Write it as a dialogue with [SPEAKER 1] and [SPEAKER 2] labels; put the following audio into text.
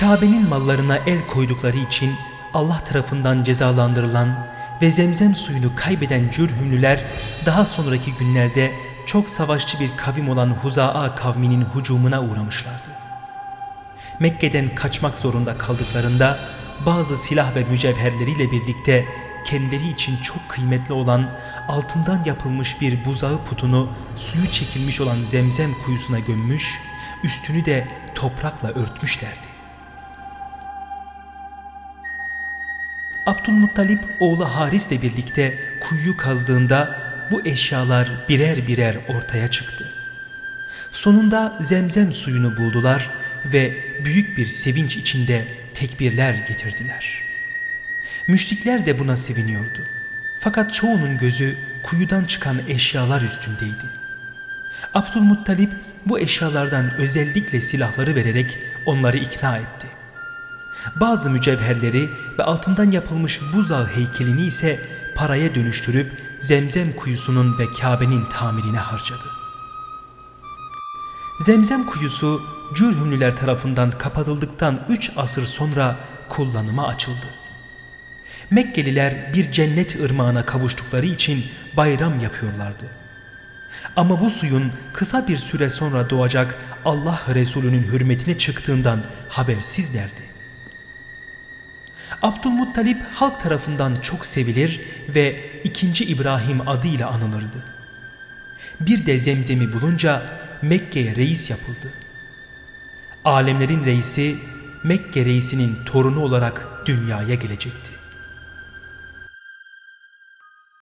[SPEAKER 1] Kabe'nin mallarına el koydukları için Allah tarafından cezalandırılan ve zemzem suyunu kaybeden cürhümlüler daha sonraki günlerde çok savaşçı bir kavim olan Huza'a kavminin hucumuna uğramışlardı. Mekke'den kaçmak zorunda kaldıklarında bazı silah ve mücevherleriyle birlikte kendileri için çok kıymetli olan altından yapılmış bir buzağı putunu suyu çekilmiş olan zemzem kuyusuna gömmüş, üstünü de toprakla örtmüşlerdi. Abdülmuttalip oğlu Haris'le birlikte kuyu kazdığında bu eşyalar birer birer ortaya çıktı. Sonunda zemzem suyunu buldular ve büyük bir sevinç içinde tekbirler getirdiler. Müşrikler de buna seviniyordu. Fakat çoğunun gözü kuyudan çıkan eşyalar üstündeydi. Abdülmuttalip bu eşyalardan özellikle silahları vererek onları ikna etti. Bazı mücevherleri ve altından yapılmış buzağı heykelini ise paraya dönüştürüp Zemzem kuyusunun ve Kabe'nin tamirine harcadı. Zemzem kuyusu Cürhümlüler tarafından kapatıldıktan 3 asır sonra kullanıma açıldı. Mekkeliler bir cennet ırmağına kavuştukları için bayram yapıyorlardı. Ama bu suyun kısa bir süre sonra doğacak Allah Resulü'nün hürmetine çıktığından habersizlerdi. Abdülmuttalip halk tarafından çok sevilir ve ikinci İbrahim adıyla anılırdı. Bir de zemzemi bulunca Mekke'ye reis yapıldı. Alemlerin reisi Mekke reisinin torunu olarak dünyaya gelecekti.